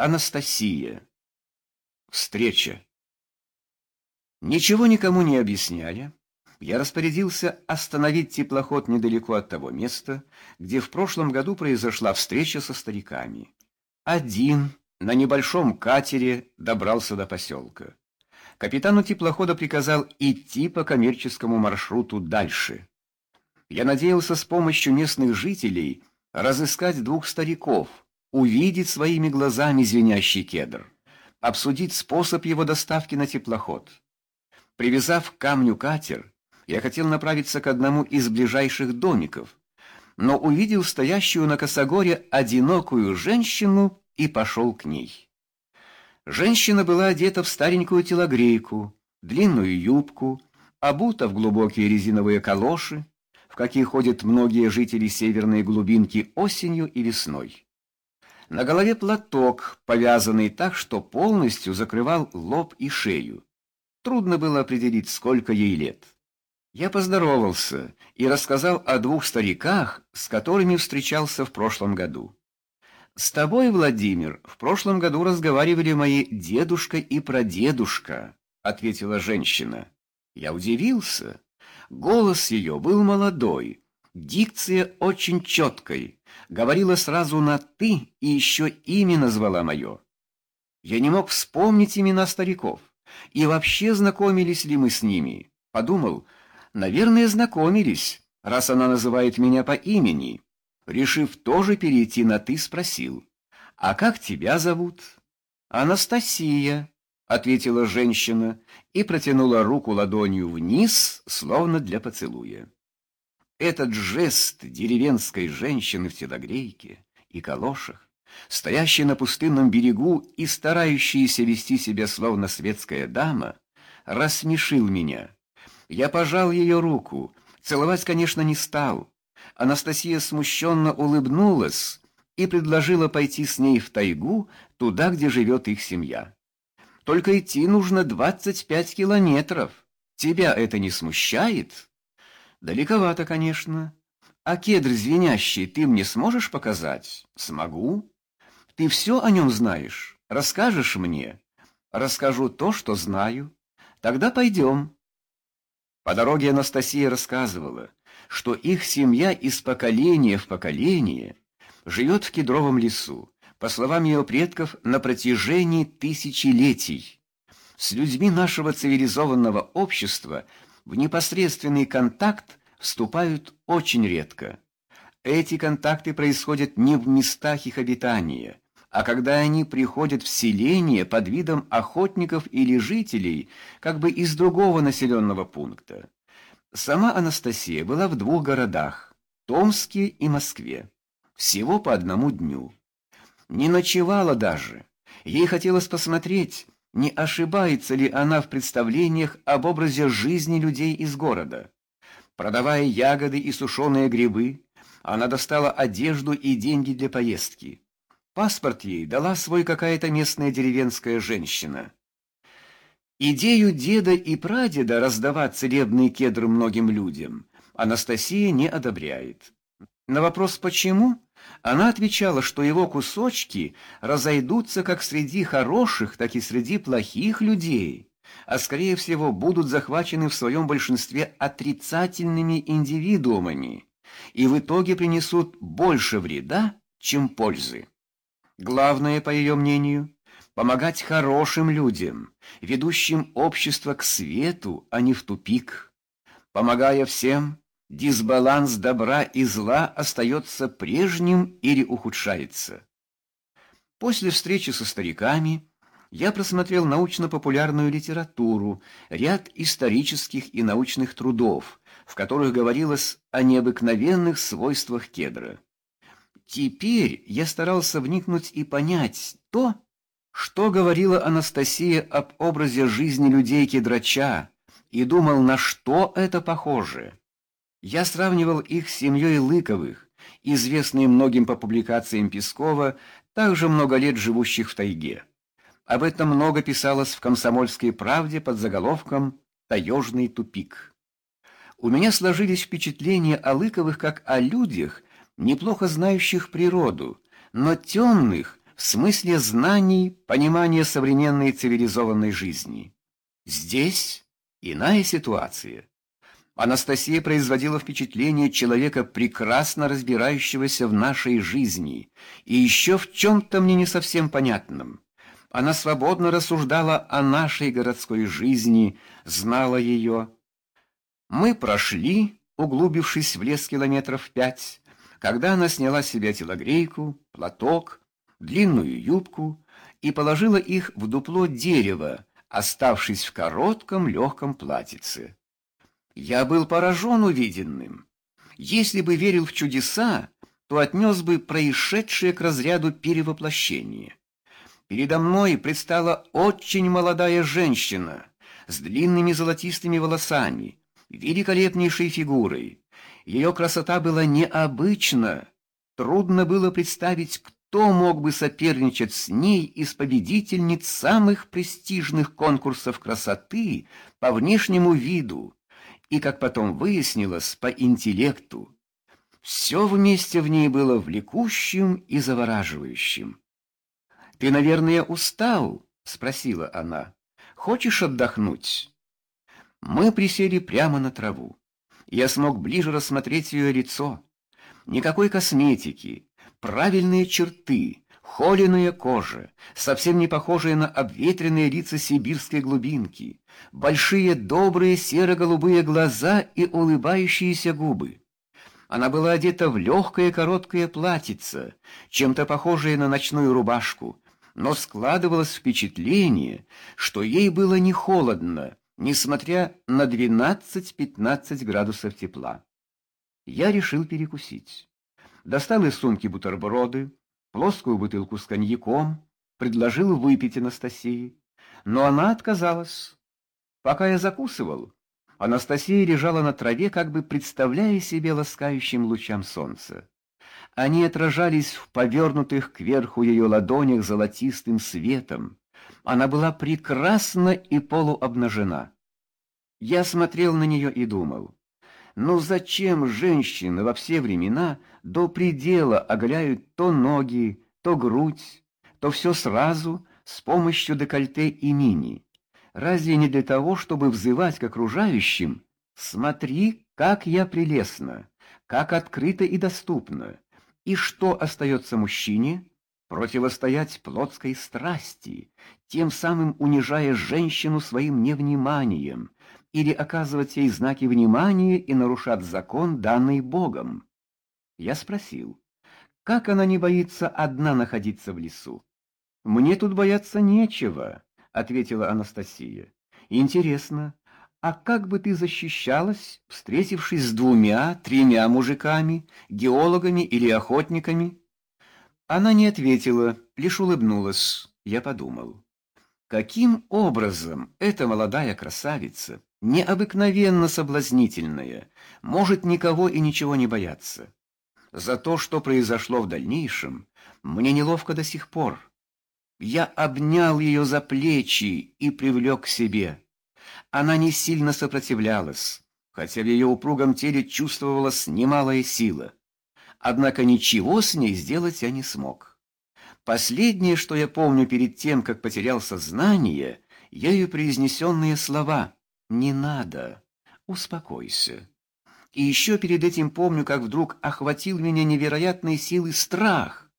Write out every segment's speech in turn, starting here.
Анастасия. Встреча. Ничего никому не объясняя, я распорядился остановить теплоход недалеко от того места, где в прошлом году произошла встреча со стариками. Один на небольшом катере добрался до поселка. Капитану теплохода приказал идти по коммерческому маршруту дальше. Я надеялся с помощью местных жителей разыскать двух стариков, увидеть своими глазами звенящий кедр, обсудить способ его доставки на теплоход. Привязав к камню катер, я хотел направиться к одному из ближайших домиков, но увидел стоящую на косогоре одинокую женщину и пошел к ней. Женщина была одета в старенькую телогрейку, длинную юбку, обута в глубокие резиновые калоши, в какие ходят многие жители северной глубинки осенью и весной. На голове платок, повязанный так, что полностью закрывал лоб и шею. Трудно было определить, сколько ей лет. Я поздоровался и рассказал о двух стариках, с которыми встречался в прошлом году. С тобой, Владимир, в прошлом году разговаривали мои дедушка и прадедушка, ответила женщина. Я удивился. Голос ее был молодой, дикция очень четкой говорила сразу на «ты» и еще имя назвала мое. Я не мог вспомнить имена стариков. И вообще знакомились ли мы с ними? Подумал, наверное, знакомились, раз она называет меня по имени. Решив тоже перейти на «ты», спросил, «А как тебя зовут?» «Анастасия», — ответила женщина и протянула руку ладонью вниз, словно для поцелуя. Этот жест деревенской женщины в телогрейке и калошах, стоящей на пустынном берегу и старающейся вести себя словно светская дама, рассмешил меня. Я пожал ее руку, целовать, конечно, не стал. Анастасия смущенно улыбнулась и предложила пойти с ней в тайгу, туда, где живет их семья. Только идти нужно двадцать пять километров. Тебя это не смущает? Далековато, конечно. А кедр звенящий ты мне сможешь показать? Смогу. Ты все о нем знаешь? Расскажешь мне? Расскажу то, что знаю. Тогда пойдем. По дороге Анастасия рассказывала, что их семья из поколения в поколение живет в кедровом лесу, по словам ее предков, на протяжении тысячелетий. С людьми нашего цивилизованного общества – в непосредственный контакт вступают очень редко. Эти контакты происходят не в местах их обитания, а когда они приходят в селение под видом охотников или жителей, как бы из другого населенного пункта. Сама Анастасия была в двух городах – Томске и Москве. Всего по одному дню. Не ночевала даже. Ей хотелось посмотреть – не ошибается ли она в представлениях об образе жизни людей из города. Продавая ягоды и сушеные грибы, она достала одежду и деньги для поездки. Паспорт ей дала свой какая-то местная деревенская женщина. Идею деда и прадеда раздавать целебные кедры многим людям Анастасия не одобряет. На вопрос «почему?» она отвечала, что его кусочки разойдутся как среди хороших, так и среди плохих людей, а скорее всего будут захвачены в своем большинстве отрицательными индивидуумами и в итоге принесут больше вреда, чем пользы. Главное, по ее мнению, помогать хорошим людям, ведущим общество к свету, а не в тупик. Помогая всем, дисбаланс добра и зла остается прежним или ухудшается. После встречи со стариками я просмотрел научно-популярную литературу, ряд исторических и научных трудов, в которых говорилось о необыкновенных свойствах кедра. Теперь я старался вникнуть и понять то, что говорила Анастасия об образе жизни людей кедрача, и думал, на что это похоже. Я сравнивал их с семьей Лыковых, известной многим по публикациям Пескова, также много лет живущих в тайге. Об этом много писалось в «Комсомольской правде» под заголовком «Таежный тупик». У меня сложились впечатления о Лыковых как о людях, неплохо знающих природу, но темных в смысле знаний, понимания современной цивилизованной жизни. Здесь иная ситуация. Анастасия производила впечатление человека, прекрасно разбирающегося в нашей жизни, и еще в чем-то мне не совсем понятном. Она свободно рассуждала о нашей городской жизни, знала ее. Мы прошли, углубившись в лес километров пять, когда она сняла с себя телогрейку, платок, длинную юбку и положила их в дупло дерева, оставшись в коротком легком платьице. Я был поражен увиденным. Если бы верил в чудеса, то отнес бы происшедшее к разряду перевоплощения. Передо мной предстала очень молодая женщина с длинными золотистыми волосами, великолепнейшей фигурой. Ее красота была необычна. Трудно было представить, кто мог бы соперничать с ней из победительниц самых престижных конкурсов красоты по внешнему виду, и, как потом выяснилось, по интеллекту. Все вместе в ней было влекущим и завораживающим. «Ты, наверное, устал?» — спросила она. «Хочешь отдохнуть?» Мы присели прямо на траву. Я смог ближе рассмотреть ее лицо. Никакой косметики, правильные черты, холеная кожа, совсем не похожая на обветренные лица сибирской глубинки, большие добрые серо-голубые глаза и улыбающиеся губы. Она была одета в легкое короткое платьице, чем-то похожее на ночную рубашку, но складывалось впечатление, что ей было не холодно, несмотря на 12-15 градусов тепла. Я решил перекусить. Достал из сумки бутерброды, плоскую бутылку с коньяком, предложил выпить Анастасии, но она отказалась. Пока я закусывал, Анастасия лежала на траве, как бы представляя себе ласкающим лучам солнца. Они отражались в повернутых кверху ее ладонях золотистым светом. Она была прекрасна и полуобнажена. Я смотрел на нее и думал, ну зачем женщины во все времена до предела оголяют то ноги, то грудь, то все сразу с помощью декольте и мини? Разве не для того, чтобы взывать к окружающим «Смотри, как я прелестна, как открыто и доступно». И что остается мужчине? Противостоять плотской страсти, тем самым унижая женщину своим невниманием, или оказывать ей знаки внимания и нарушать закон, данный Богом. Я спросил, как она не боится одна находиться в лесу? «Мне тут бояться нечего», — ответила Анастасия. «Интересно, а как бы ты защищалась, встретившись с двумя, тремя мужиками, геологами или охотниками?» Она не ответила, лишь улыбнулась. Я подумал, каким образом эта молодая красавица, необыкновенно соблазнительная, может никого и ничего не бояться? За то, что произошло в дальнейшем, мне неловко до сих пор. Я обнял ее за плечи и привлек к себе. Она не сильно сопротивлялась, хотя в ее упругом теле чувствовалась немалая сила. Однако ничего с ней сделать я не смог. Последнее, что я помню перед тем, как потерял сознание, ею произнесенные слова «Не надо, успокойся». И еще перед этим помню, как вдруг охватил меня невероятной силой страх.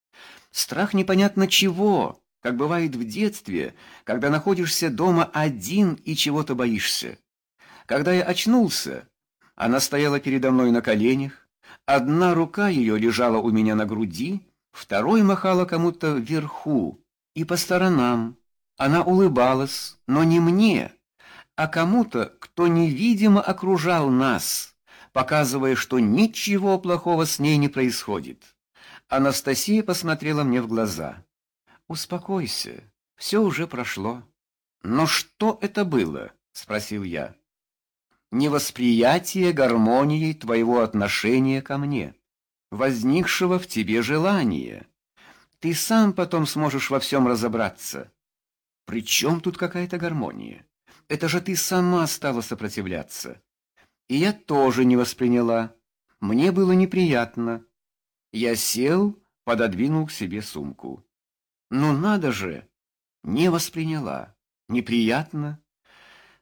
Страх непонятно чего, как бывает в детстве, когда находишься дома один и чего-то боишься. Когда я очнулся, она стояла передо мной на коленях, одна рука ее лежала у меня на груди, второй махала кому-то вверху и по сторонам. Она улыбалась, но не мне, а кому-то, кто невидимо окружал нас, показывая, что ничего плохого с ней не происходит. Анастасия посмотрела мне в глаза. «Успокойся, все уже прошло». «Но что это было?» — спросил я. «Невосприятие гармонией твоего отношения ко мне, возникшего в тебе желания. Ты сам потом сможешь во всем разобраться. При чем тут какая-то гармония? Это же ты сама стала сопротивляться. И я тоже не восприняла. Мне было неприятно. Я сел, пододвинул к себе сумку. Ну надо же! Не восприняла. Неприятно.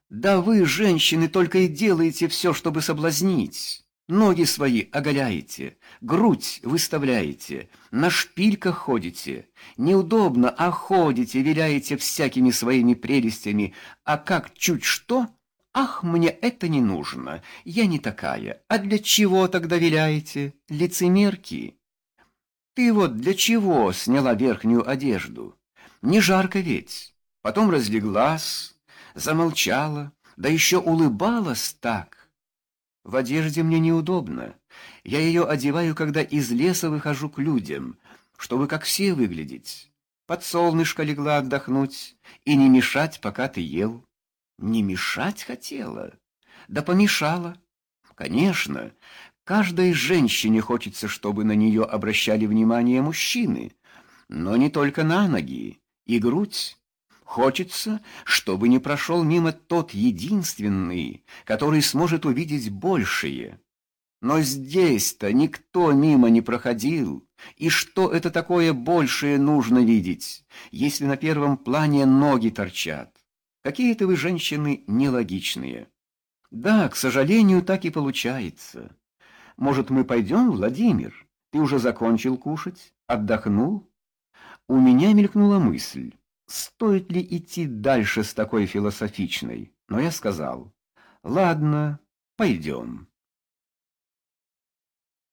Да вы, женщины, только и делаете все, чтобы соблазнить. Ноги свои оголяете, грудь выставляете, на шпильках ходите. Неудобно, а ходите, виляете всякими своими прелестями, а как чуть что... Ах, мне это не нужно, я не такая. А для чего тогда виляете, лицемерки? Ты вот для чего сняла верхнюю одежду? Не жарко ведь. Потом разлеглась, замолчала, да еще улыбалась так. В одежде мне неудобно. Я ее одеваю, когда из леса выхожу к людям, чтобы как все выглядеть. Под солнышко легла отдохнуть и не мешать, пока ты ел. Не мешать хотела, да помешала. Конечно, каждой женщине хочется, чтобы на нее обращали внимание мужчины, но не только на ноги и грудь. Хочется, чтобы не прошел мимо тот единственный, который сможет увидеть большее. Но здесь-то никто мимо не проходил. И что это такое большее нужно видеть, если на первом плане ноги торчат? Какие-то вы женщины нелогичные. Да, к сожалению, так и получается. Может, мы пойдем, Владимир? Ты уже закончил кушать? Отдохнул? У меня мелькнула мысль стоит ли идти дальше с такой философичной, но я сказал, «Ладно, пойдем».